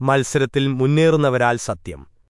മത്സരത്തിൽ മുന്നേറുന്നവരാൽ സത്യം